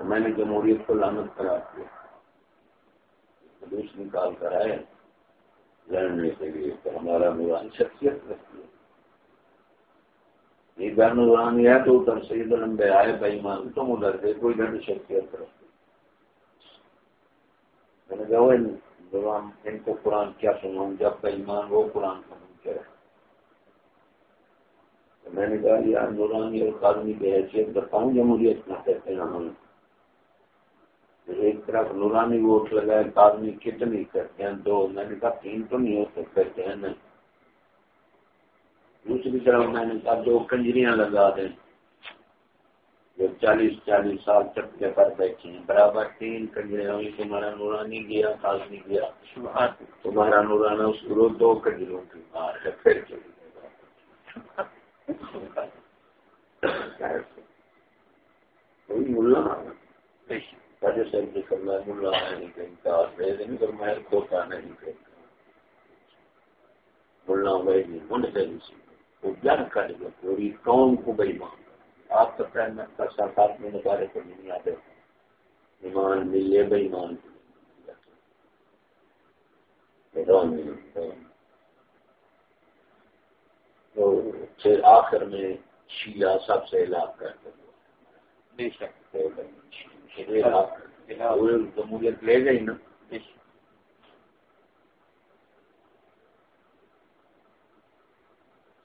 میں نے جمہوریت کو لانت کرا دیا پولیس نکال کر آئے۔ لڑنے کے لیے تو ہمارا نورانی شخصیت رکھتی ہے۔ یہ بین نورانی ہے تو ادھر سے ادھر لمبے آئے بھائی مان تم ادھر سے کوئی ڈر شخصیت رکھتی۔ میں نے کہا ان کو قرآن کیا سناؤں؟ جب کا ایمان وہ قرآن کا منکر ہے؟ میں نے کہا یار نورانی اور قادمی کی حیثیت بتاؤں جمہوریت میں کہتے ہیں ہم۔ ایک طرف نورانی ووٹ لگائے قادمی کتنی کرتے ہیں؟ دو۔ میں نے کہا تین تو نہیں ہو سکتے ہیں نہیں۔ دوسری طرف میں نے کہا دو کنجریاں لگا دیں۔ جو چالیس چالیس سال چپکے پر بیٹھے ہیں برابر تین کنجرے ہوئی تمہارا نورانی گیا خاص گیا۔ تمہارا نورانا اس کو دو کنجروں کی مار ہے پھر چلی کوئی ملا پہلے سر کے کرنا ملا نہیں کہیں کا نہیں کر میں کھوتا نہیں کہیں ملا بھائی نہیں من سے وہ جان کر پوری قوم کو بھائی مان آپ کا پہلے کا ساتھ آپ میں نکالے کو نہیں آتے ایمان ملے بھائی ایمان تو پھر آخر میں شیعہ سب سے علاق شک۔ جمہوریت لے گئی نا۔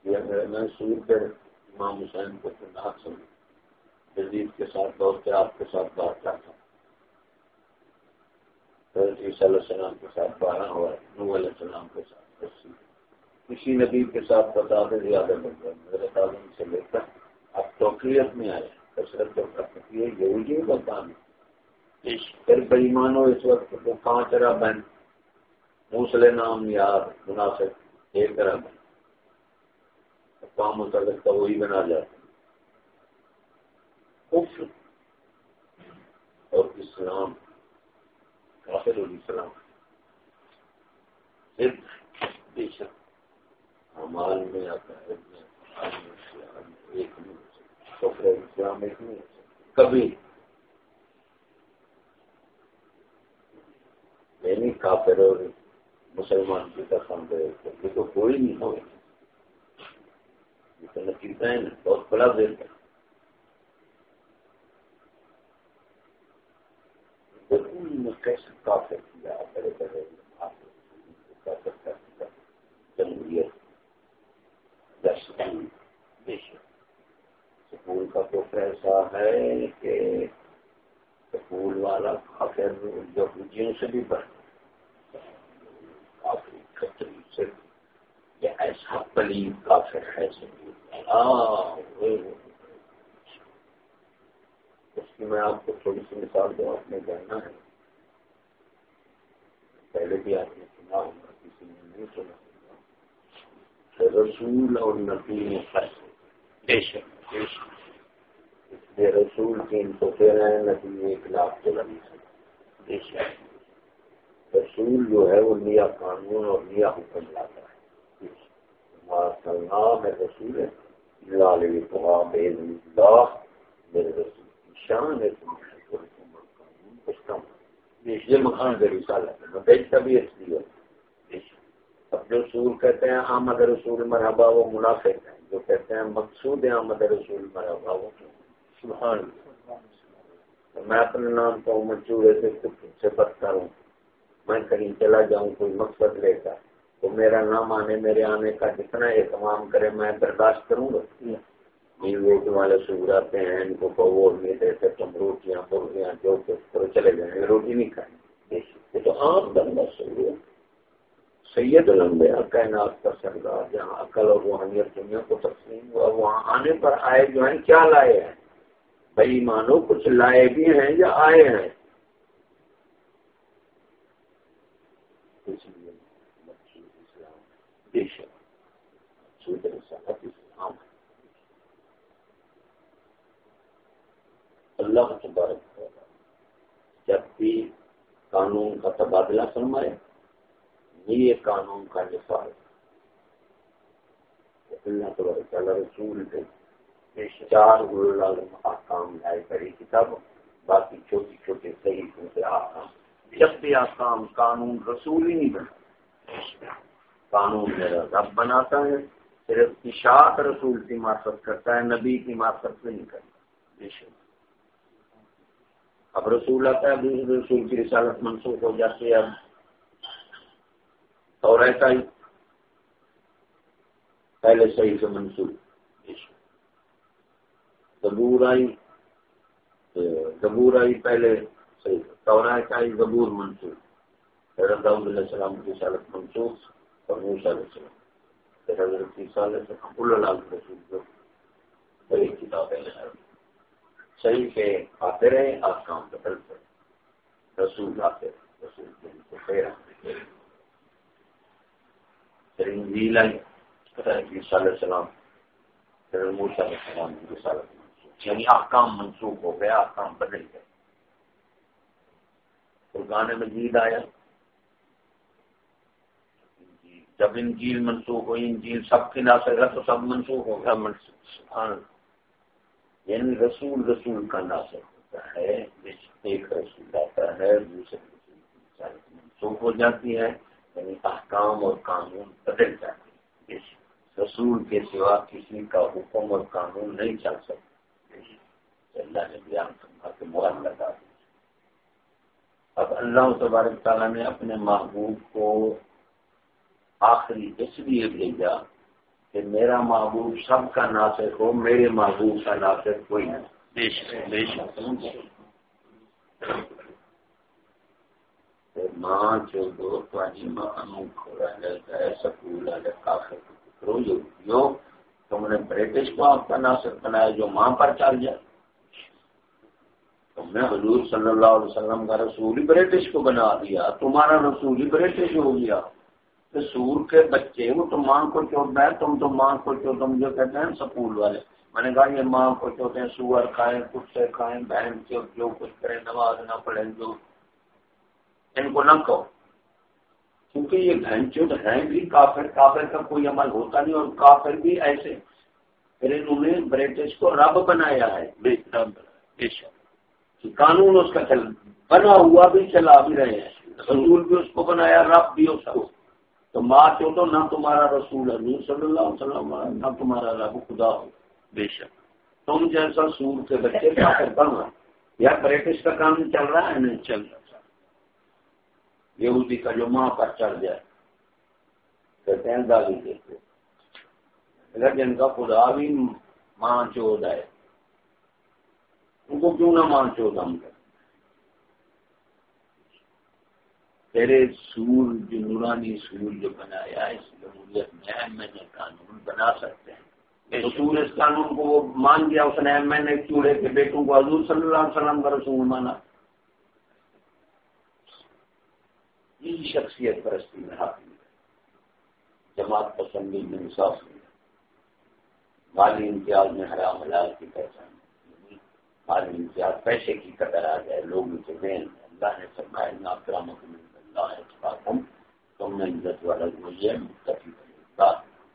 میں سور کر امام حسین کو نہ سمجھ جدید کے ساتھ کے آپ کے ساتھ بات کرتا عیسیٰ علیہ السلام کے ساتھ بارہ ہوا نو علیہ السلام کے ساتھ۔ کسی نبی کے ساتھ بتا دے زیادہ میرے تعلیم سے لے کر اب توقیت میں آئے۔ کثرت جو کر سکتی ہے کام ہے۔ پھر بےمان ہو اس وقت تو کہاں چرا بہن موسلے نام یار مناسب ایک طرح بہن کام متعلق کا وہی بنا جاتا کفر اور اسلام کافر الاسلام صرف بے شک۔ امال میں آتا ایک نہیں کفر اسلام ایک نہیں کبھی۔ یعنی کافر اور مسلمان کی طرف تو کوئی نہیں ہوگا لطیفہ ہے نا، بہت بڑا دل ہے۔ کیسے کافی کیا، بڑے بڑے۔ جمہوریت سکول کا تو ایسا ہے کہ سکول والا کافر جو جن سے بھی بڑھ کافی کتری سے ایسا پلیب کافر ہے اس کی میں آپ کو تھوڑی سی مثال دوں آپ نے جاننا ہے۔ پہلے بھی آپ نے سنا ہوگا، کسی نے نہیں سنا۔ ہوگا رسول اور نبی میں فرق بے شک بے شک۔ اس لیے رسول تین سو تیرہ ہیں نبی ایک لاکھ چلا بے شک۔ رسول جو ہے وہ نیا قانون اور نیا حکم لاتا ہے۔ نام ہے رسول ہے لال اللہ میرے رسول کی شان ہے یہ مکان کا رسالہ ہے۔ بیچتا بھی اس لیے اب جو رسول کہتے ہیں آمد رسول مرحبا وہ منافق ہیں۔ جو کہتے ہیں مقصود ہے آمد رسول مرحبا وہ سبحان میں اپنے نام کو منچور سے پتھر ہوں۔ میں کہیں چلا جاؤں کوئی مقصد لے کر تو میرا نام آنے میرے آنے کا جتنا اہتمام کرے میں برداشت کروں گا۔ ووٹ والے سور آتے ہیں ان کو ووٹ نہیں دیتے تم روٹیاں برگیاں جو کرو چلے جائیں۔ روٹی نہیں کھائیں۔ یہ تو عام بندہ سور سید لمبے کائنات کا سردار، جہاں عقل اور روحانیت دنیا کو تقسیم ہوا، وہاں آنے پر آئے جو ہیں، کیا لائے ہیں؟ بھائی مانو کچھ لائے بھی ہیں یا آئے ہیں؟ بے شک اسلام اللہ تبارک جب بھی قانون کا تبادلہ فرمائے یہ قانون کا نفاذ اللہ تبارک اللہ رسول کے چار احکام احکام لائے کری کتاب، باقی چھوٹی چھوٹے صحیح سے آکام۔ جب بھی آکام قانون رسول ہی نہیں بنا قانون میرا رب بناتا ہے، صرف اشاعت رسول کی معرفت کرتا ہے، نبی کی معرفت نہیں کرتا۔ بے شک۔ اب رسول آتا ہے دوسرے رسول کی رسالت منسوخ ہو جاتی ہے، اب اور ایسا ہی پہلے صحیح سے منسوخ زبور آئی زبور آئی پہلے صحیح تورائت آئی زبور منسوخ حضرت داؤد علیہ السلام کی رسالت منسوخ اور موسیٰ علیہ السلام۔ پھر حضرت عیسیٰ علیہ السلام، اللہ رسول جو صحیح کتاب صحیح سے آتے رہے آپ کام بدلتے رسول آتے رسول کے کو پھر پھر انجیل آئی عیسیٰ علیہ السلام پھر موسیٰ علیہ السلام یعنی احکام منسوخ ہو گیا احکام بدل گئے۔ قرآن مجید آیا۔ جب انجیل منسوخ ہوئی انجیل سب کی ناسک ہے تو سب منسوخ ہو گیا سبحان یعنی رسول رسول کا ناسک ہوتا ہے ایک رسول آتا ہے دوسرے رسول منسوخ ہو جاتی ہے۔ یعنی احکام اور قانون بدل جاتے رسول کے سوا کسی کا حکم اور قانون نہیں چل سکتے اللہ نے بیان کہ مواد لگا دی اب اللہ تبارک تعالیٰ نے اپنے محبوب کو آخری اس لیے بھیجا کہ میرا محبوب سب کا ناصر ہو میرے محبوب کا ناصر کوئی نہیں۔ ماں جو دو تاری ماں ہے سکول کافی تم نے برٹش کو آپ کا ناصر بنایا، جو ماں پر چل جائے۔ تم نے حضور صلی اللہ علیہ وسلم کا رسول ہی برٹش کو بنا دیا۔ تمہارا رسول ہی برٹش ہو گیا۔ سور کے بچے، وہ تو ماں کو چوٹ ہے، تم تو ماں کو چو، تم جو کہتے ہیں، سکول والے۔ میں نے کہا، یہ ماں کو چوتے ہیں سور کھائیں، کتے کھائیں، بہن چوٹ جو کچھ کریں، نماز نہ جو ان کو نہ کہو۔ کیونکہ یہ بہن چوٹ ہیں بھی، کافر کافر کا کوئی عمل ہوتا نہیں اور کافر بھی ایسے۔ پھر انہوں نے برٹش کو رب بنایا ہے۔ قانون اس کا چل، بنا ہوا بھی، چلا بھی رہے ہیں۔ رسول بھی اس کو بنایا، رب بھی اس کو۔ تو ماں چو تو نہ تمہارا رسول حضور صلی اللہ علیہ وسلم، نہ تمہارا رب، خدا۔ ہو بے شک۔ تم جیسا سور کے بچے پڑھنا یا برٹش کا کام چل رہا ہے؟ نہیں چل رہا۔ یہودی کا جو ماں پر چڑھ جائے۔ کہتے ہیں دادی دیکھتے اگر جن کا خدا بھی ماں چود ہے ان کو کیوں نہ ماں چود ہم کریں؟ تیرے سور جو نورانی سور جو بنایا اس جمہوریت میں ایم این اے قانون بنا سکتے ہیں۔ سور اس قانون کو وہ مان گیا اس نے ایم این اے چوڑے کے بیٹوں کو حضور صلی اللہ علیہ وسلم کا رسول مانا؟ یہ شخصیت پرستی میں حاصل ہے جماعت پسندی میں انصاف ملا مالی امتیاز میں حرام حلال کی پہچان مالی امتیاز پیسے کی قدر آ جائے لوگ اسے دیں اللہ نے فرمایا نا کرامت میں تم نے عزت والا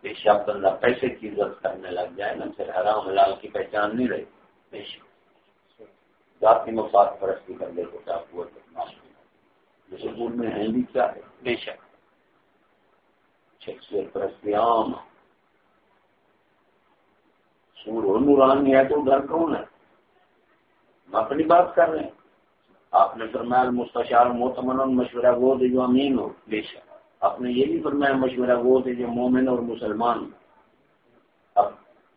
بے شک بندہ پیسے کی عزت کرنے لگ جائے نا، پھر حرام حلال کی پہچان نہیں رہی بے شک۔ ذاتی مفاد پرستی کرنے کو کیا پور میں ہیں بھی کیا ہے؟ بے شک۔ شخصیت پرستی عام سور ہو نورانی ہے تو ادھر کون ہے؟ ہم اپنی بات کر رہے ہیں۔ آپ نے فرمایا مستشار محتمن مشورہ وہ دے جو امین ہو۔ بے شک۔ آپ نے یہ بھی فرمایا مشورہ وہ دے جو مومن اور مسلمان۔ اب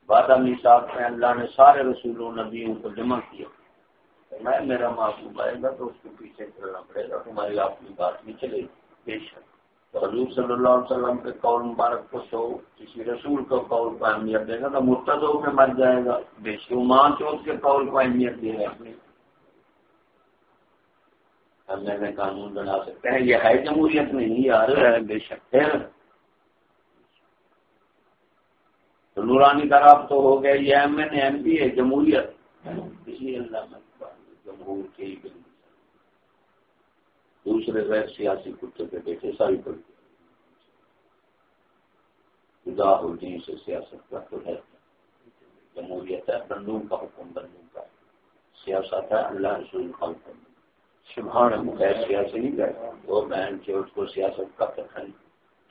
بادہ میساک میں اللہ نے سارے رسولوں نبیوں کو جمع کیا۔ میں میرا محبوب آئے گا تو اس کے پیچھے چلنا پڑے گا، تمہاری اپنی بات نہیں چلے گی، بے شک۔ تو حضور صلی اللہ علیہ وسلم کے قول مبارک کو سو، کسی رسول کو قول کو اہمیت دے گا تو مرتدوں میں مر جائے گا۔ بے شک ماں چوتھ کے قول کو اہمیت دے گا اپنی میں قانون بنا سکتے ہیں یہ ہے جمہوریت نہیں یار، بے شک ہے۔ تو نورانی طرف تو ہو گیا یہ ایم این، ایم پی ہے، جمہوریت۔ اسی اللہ میں جمہور کے ہی دوسرے غیر سیاسی کتے کے بیٹے، ساری پڑتی خدا جی، الدین سے سیاست کا تو ہے۔ جمہوریت ہے بندوں کا حکم بندوں کا۔ سیاست ہے، اللہ رسول خالق سبحان غیر سیاسی نہیں کرتا وہ بہن کے اس کو سیاست کا پتہ نہیں۔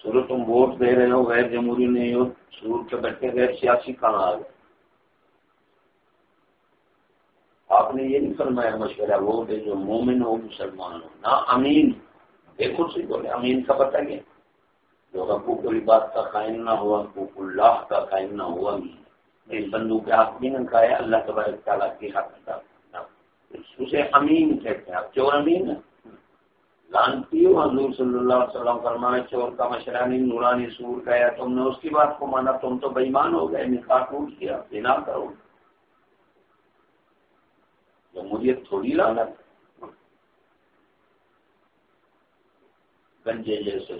سورو تم ووٹ دے رہے ہو، غیر جمہوری نہیں ہو سور کے بیٹھے، غیر سیاسی کہاں آ گئے؟ آپ نے یہ نہیں فرمایا مشورہ، وہ دے جو مومن ہو، مسلمان ہو۔ نہ امین۔ دیکھو سی بولے امین کا پتہ کیا؟ جو حقوق بات کا قائم نہ ہوا حقوق اللہ کا قائم نہ ہوا۔ نہیں بندو کے حق بھی نہ کھایا، اللہ تبارک تعالیٰ کی حق اسے امین کہتے ہیں۔ آپ چور امین لانتی ہو، حضور صلی اللہ علیہ وسلم فرمایا، چور کا مشرانی نورانی سور کا تم نے اس کی بات کو مانا، تم تو بےمان ہو گئے، نکاح ٹوٹ کیا بنا کرو۔ جمہوریت تھوڑی لانت گنجے جیسے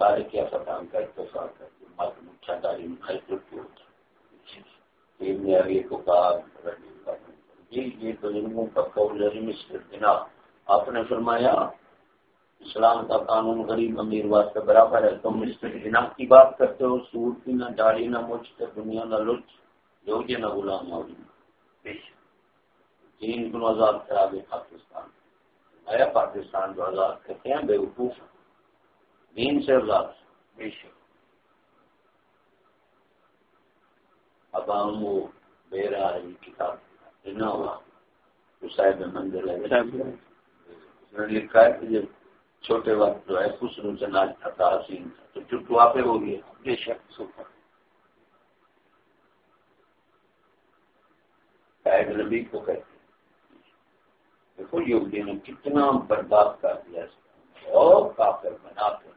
سارے کیا فتح کا اتفاق کر کے مت مٹھا داری میں آپ نے فرمایا اسلام کا قانون غریب امیر واسطے برابر ہے۔ تم مسٹر جناب کی بات کرتے ہو سور کی نہ ڈاڑی نہ مچ دنیا نہ لچ جو یہ نہ غلام ہو تین کو آزاد کرا دے پاکستان۔ آیا پاکستان جو آزاد کرتے ہیں بے وقوف۔ دین سے آزاد۔ بے شک۔ اب ہم وہ بے رہا ہے کتاب نہ ہوا تو صاحب مندر ہے۔ لکھا ہے کہ جب چھوٹے وقت جو ہے، خوش روم سے ناچ تھا۔ حسین تو چٹو آپ ہو گیا بے شک سفر قائد نبی کو کہتے دیکھو یوگی نے کتنا برباد کر دیا، اور کافر بنا کے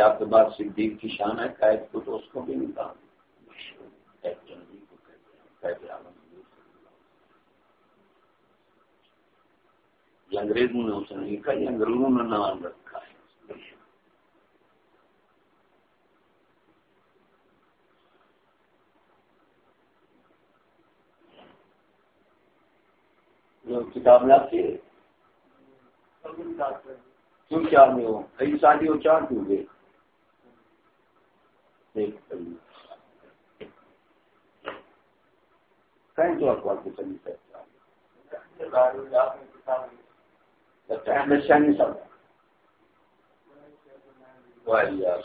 آپ کے بعد صدیق کی شان ہے قید کو تو اس کو بھی نہیں کہا یہ انگریزوں نے اسے نہیں کہا، یہ انگریزوں نے نام رکھا ہے۔ کتاب لاتے کیوں چار میں ہو؟ کئی شادی ہو چار کیوں گے کہیں تو اخبار کو چلی سکتا ہمیشہ نہیں سب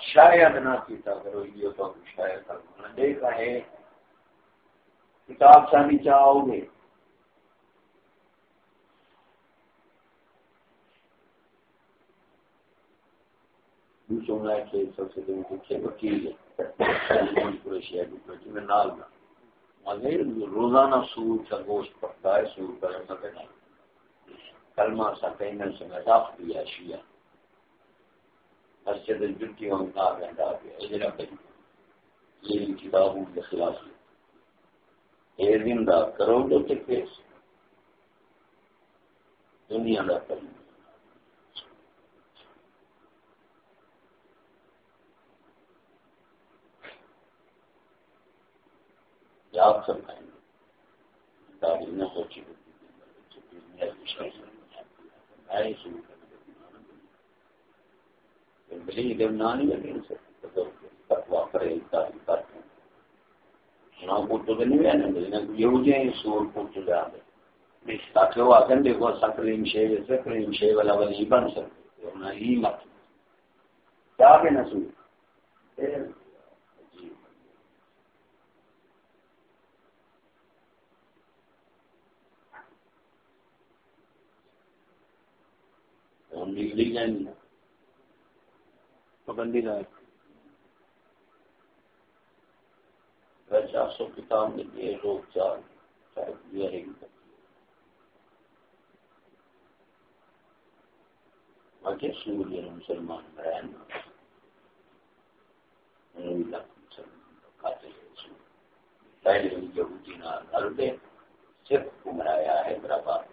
شاید نہ پیتا کرو یہ تو شاید دیکھا ہے کتاب شانی چاہو گے کہ سب سے وکیل میں نال روزانہ سور کا گوشت پڑتا ہے سور کا کلمہ سا سے میں ڈاک دیا شیا مسجد جٹی ہوں گا گھنٹہ گیا یہ کتابوں کے خلاف یہ زندہ کروڑوں کے کیس دنیا کا کلمہ آپ سب کھائیں گے تعلیم نہ سوچی۔ بلی جب نہ نہیں لگے تقوا کرے تعلیم کرتے ہیں سنا پوچھو تو نہیں آنے ملنا یہ ہو جائیں سور پوچھو جا دے تاکہ وہ آتے ہیں دیکھو سکریم شے جیسے کریم شے والا ولی بن سکتے ہیں نہ ہی مت۔ کیا کہ نہ پابندی لائق چار سو کتاب میں دیے لوگ چار شاید باقی سور مسلمان برائن یہودی نہ صرف گمرایا ہے برابر۔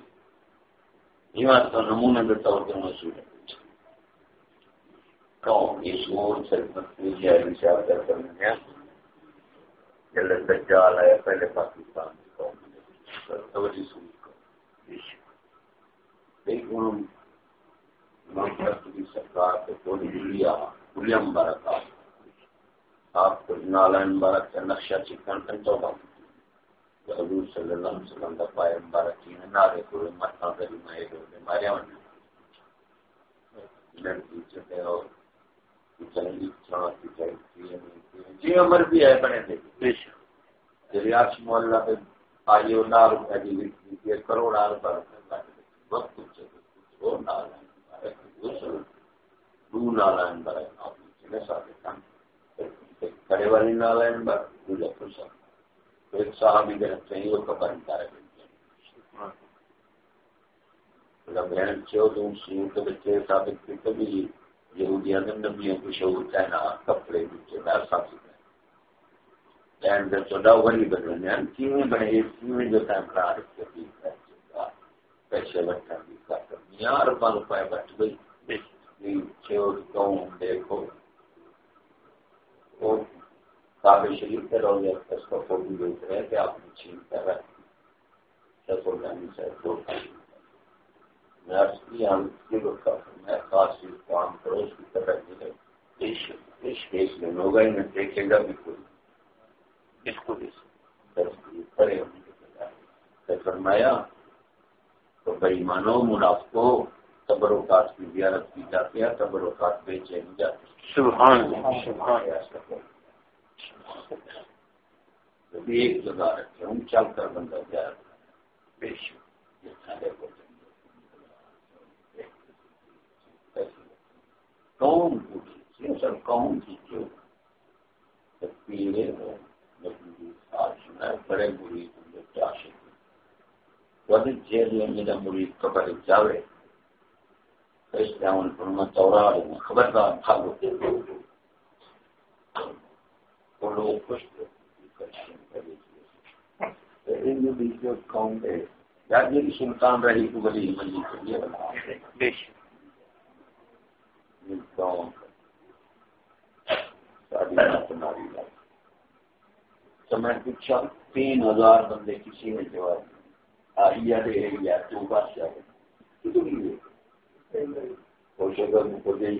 یہ بات تو نمونہ کے طور پر مسئول ہے کون یہ سے کر دجال پہلے پاکستان کی قوم توجہ سن کو سرکار کو کوئی دلیا دلیا مبارک آپ کو نالا مبارک کا نقشہ چکن کن تو حضور صلی اللہ علیہ وسلم کا پائے کو مارے ون لڑکی چلے اور چلنگی چاہتی چلتی جی عمر بھی ہے بنے تھے۔ ریاض محلہ پہ آئیے وہ نال روپے کی کروڑ آل پر وقت کچھ اور دو نالائن برائے کڑے والی نالائن بر دوجا پرسا ایک صحابی کے رکھتے وہ کبر انتارے جب بہن چھو کے بچے ثابت کی کبھی یہودیاں نے نبیوں کو شعور کہنا، کپڑے بچے دار ساتھ بہن جب وہی بدلنے ہیں بنے یہ جو ٹائم کرا رکھتے تھی پیسے بٹھا بھی کر یار روپے بٹ گئی۔ دیکھو۔ کابل شریف رہو گیا اس کا فوٹو دیکھ رہے کہ آپ نے چھین کر رہے کام کرو اس کی طرح ہوگا ہی نہ دیکھے گا بھی کوئی۔ اس کو کھڑے ہونے کے فرمایا تو بھائی مانو منافقوں تبرکات کی زیارت کی جاتی ہے تبرکات بیچے نہیں جاتے سبحان ایک جگہ رکھے ہم چل کر بندہ زیارت بے شک قوم پوچھی سر قوم کی جو بڑے بری چاشے جیل میں میرا قبر جاوے۔ خبردار بھاگو سلطان رہی تو تو میں پوچھا تین ہزار بندے کسی نے جواب آئی دے یا تو بادشاہ Koşada bu kodeyi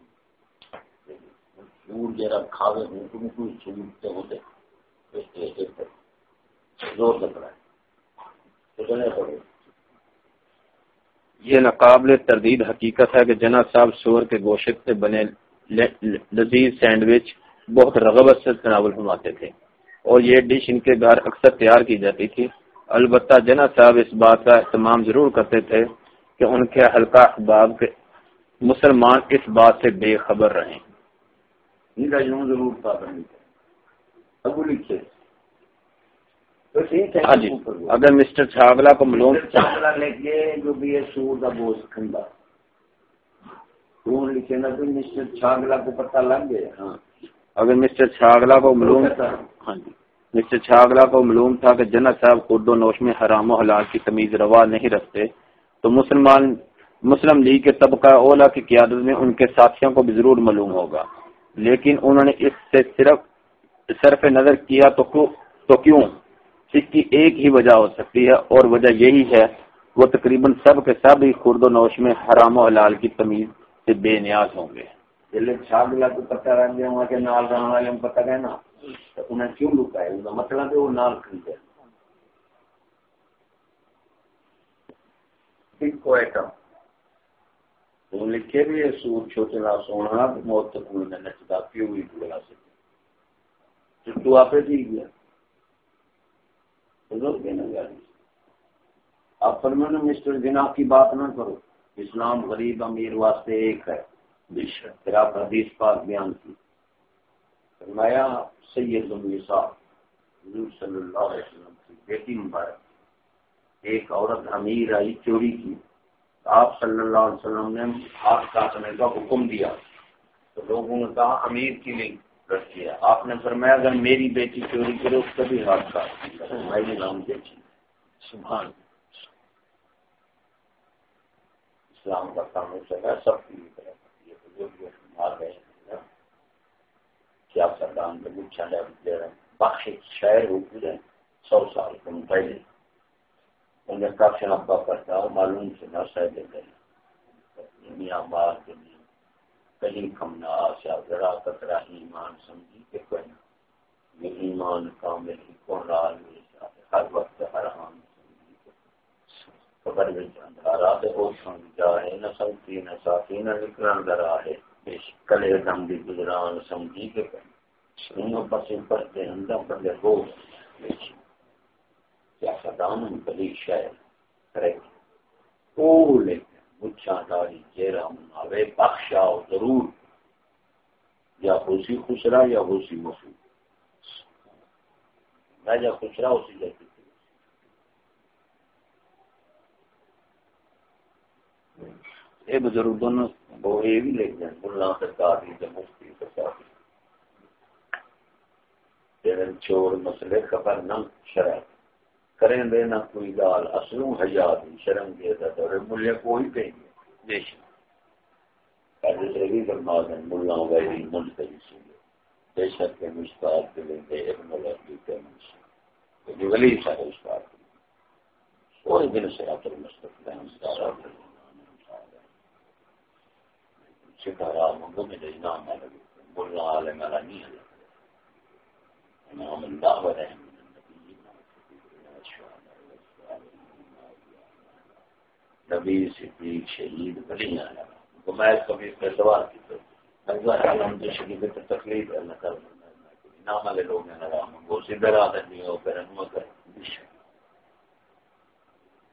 سور جرا کھاوے ہوں، تم کوئی سور ہوتے زور لگ رہا ہے یہ ناقابل تردید حقیقت ہے کہ جناب صاحب سور کے گوشت سے بنے لذیذ سینڈوچ بہت رغبت سے تناول فرماتے تھے۔ اور یہ ڈش ان کے گھر اکثر تیار کی جاتی تھی۔ البتہ جنا صاحب اس بات کا اہتمام ضرور کرتے تھے کہ ان کے حلقہ احباب کے مسلمان اس بات سے بے خبر رہے ہاں جی۔ اگر مسٹر چھاگلا کو ملوم مسٹر چھاگلا کو پتہ لگ گیا۔ ہاں۔ اگر مسٹر چھاگلا کو ملوم ہاں جی۔ مسٹر چھاگلا کو معلوم تھا کہ جنت صاحب خود و نوش میں حرام و حلال کی تمیز روا نہیں رکھتے تو مسلمان مسلم لیگ کے طبقہ اولا کی قیادت میں ان کے ساتھیوں کو بھی ضرور معلوم ہوگا۔ لیکن انہوں نے اس سے صرف صرف نظر کیا تو تو کیوں؟ اس کی ایک ہی وجہ ہو سکتی ہے اور وجہ یہی ہے وہ تقریباً سب کے سب ہی خرد و نوش میں حرام و حلال کی تمیز سے بے نیاز ہوں گے۔ مطلب وہ لکھے بھی سور چھوٹے لا سونا، موت تک میں نچتا پیو بھی بلا سکتے تو آپ ہی گیا۔ آپ پر مسٹر جنا کی بات نہ کرو۔ اسلام غریب امیر واسطے ایک ہے۔ پھر آپ حدیث پاک بیان کی۔ فرمایا، سید النساء، حضور صلی اللہ علیہ وسلم کی بیٹی مبارک۔ ایک عورت امیر آئی، چوری کی۔ آپ صلی اللہ علیہ وسلم نے ہاتھ کاٹنے کا حکم دیا۔ تو لوگوں نے کہا، امیر کی نہیں، رکھ دیا۔ آپ نے فرمایا، اگر میری بیٹی چوری کرے، اس کا بھی ہاتھ کاٹ میں نام بیٹی سبحان اسلام کا کام چلا سب کی کیا سردان بخش شہر ہو گئے سو سال کم پہلے انہیں کافی ابا کرتا ہوں، معلوم سے نہ سہ دے گئے میاں بار کے لیے کہیں کم نہ آسیا ذرا کترا ایمان سمجھی کہ کوئی نہ۔ یہ ایمان کامل ہی کون رہا ہر وقت ہر حام خبر میں اندھارا دے وہ سمجھ جائے نہ سمجھی نہ ساتھی، نہ نکلن درا ہے۔ بے کلے دم بھی گزران سمجھی کہ کے سنوں پسے پڑھتے اندر پڑھتے ہو۔ کیا سدام کلی شہر او لے مچھا داری چہرہ مناوے بخشا ضرور۔ یا خوشی خسرا یا خوشی مسلم میں جب خسرا اسی جیسی اے بزرگ دونوں وہ یہ بھی لکھ دیں ملا سرکار کی مفتی سرکار کی۔ چور مسئلے خبر نہ شرح۔ کریں دے نہ کوئی گال اصلوں حیات شرم دے دا دور ملے کوئی کہیں گے بے شک۔ پہلے سے بھی فرما دیں ملا غیری منتری سنگے بے شک کے مشتاق کے لیں گے ابن الربی کے منشی جو ولی سارے استاد کوئی دن سے آپ المستقل ہیں سارا ستارا منگو میں انعام ہے ملا عالم والا نہیں ہے۔ انعام اللہ و رحم نبی صدیق شہید بلی آیا تو میں کبھی اس پہ سوال کی تو الحمد شریف تو تکلیف ہے، نہ کر انعام والے لوگ ہیں، نہ وہ سدھر آدھے نہیں ہو، پھر انو کر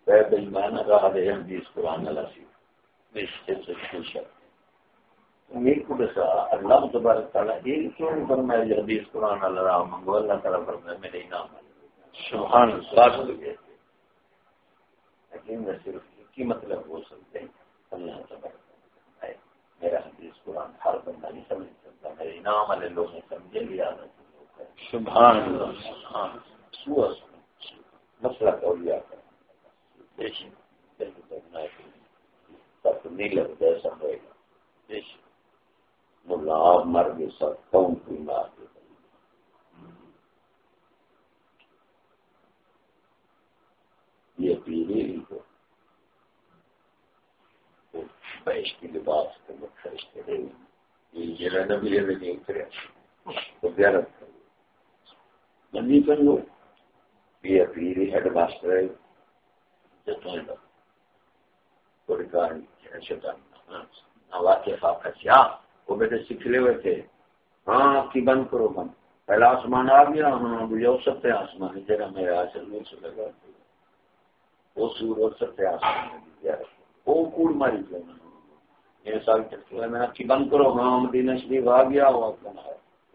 پہ بھائی میں نہ رہا دے ہم جس قرآن اللہ سی نشچت سے خوش ہے امید کو بسا اللہ تبارک تعالیٰ یہ کیوں نہیں فرمایا جو حدیث قرآن اللہ رہا منگو اللہ تعالیٰ فرمایا میرے انعام سبحان اللہ۔ لیکن میں صرف کی مطلب ہو سکتے ہیں۔ اللہ تبارک ہے میرا حدیث قرآن ہر بندہ نہیں سمجھ سکتا۔ میرے انعام والے لوگ نے سمجھے لیا۔ سبحان اللہ۔ مسئلہ کولیا کا سب نہیں لگتا ہے۔ سمجھے گا۔ ملا مر گئے سب کون کی مار دے یہ پیری کو بیش کی لباس کے مختلف کرے جرا کر لو یہ ہیڈ ماسٹر ہے کوئی کار شیطان کیا وہ بیٹے سکھلے ہوئے تھے ہاں آپ کی بند کرو بند. پہلا آسمان آ گیا ہاں بجھا سکتے آسمان جگہ میرے آچل میں سے وہ سور ہو سکتے آسمان وہ کوڑ ماری تھے یہ سال میں آپ کی بند کرو ہاں مدینہ شریف آ گیا، وہ آپ کا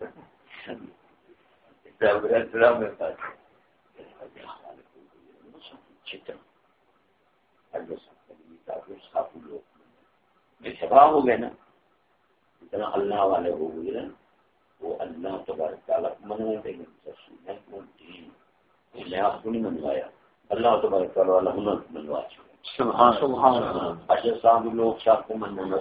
اچھا، ہو گئے نا۔ اتنا اللہ والے ہو گئے وہ اللہ تبارک تعالیٰ منوا دیں گے میں آپ کو نہیں منوایا۔ اللہ تبارک تعالیٰ والا ہنر منوا اچھا صاحب لوگ شاہ کو منوانا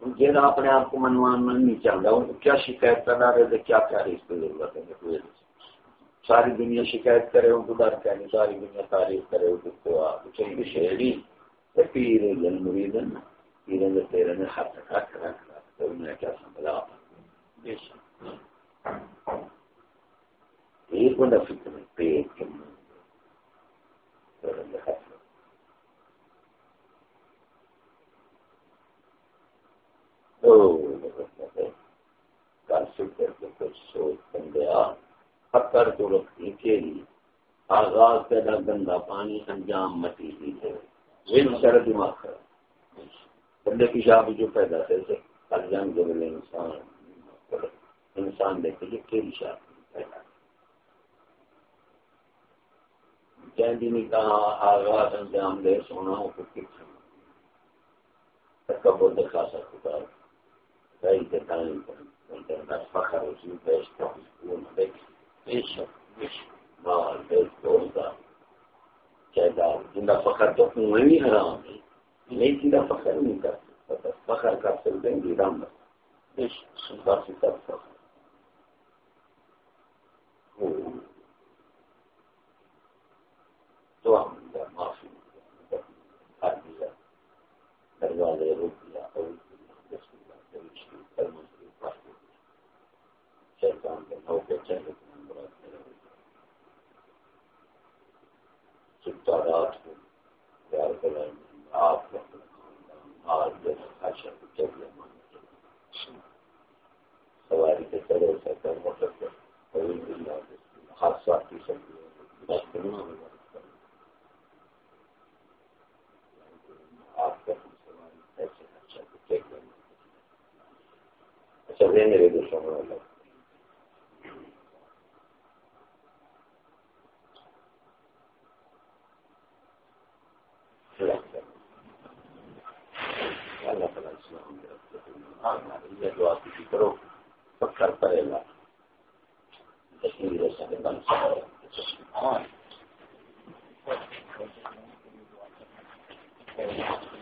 جہاں اپنے آپ کو منوانا نہیں چاہ رہا وہ کیا شکایت کرنا رہے کیا کیا اس کی ضرورت ہے ساری دنیا شکایت کرے، ان کو ڈر کہ ساری دنیا تعریف کرے، ان کو چاہیے شہری پیر جن مریدن پیروں نے تیرے نے ہاتھ رکھ رکھ رکھ تو میں کیا سنبھلا ایک بڑا فکر ہے پیٹ کے کل فکر کے کچھ سوچ بندیا پتھر کو رکھتی کھیلی آغاز پیدا گندا پانی انجام مٹی دی ہے وہ سارا دماغ خراب بندے پیشاب جو پیدا تھے ہر جنگ جو ملے انسان انسان دیکھے جو کھیلی شاپ پیدا نہیں کہا آغاز انجام دے سونا ہو، کچھ تکبر دکھا سکتا کئی کے ٹائم پر۔ فخر اسی بے شک بے شک۔ چاہتا فخر تو کنویں بھی حرام ہے نہیں فخر نہیں کر سکتا فخر کر سکتے ہیں گرام بے شک، سنتا فخر۔ تو دے میرے دوستوں کو اللہ۔ Thank you.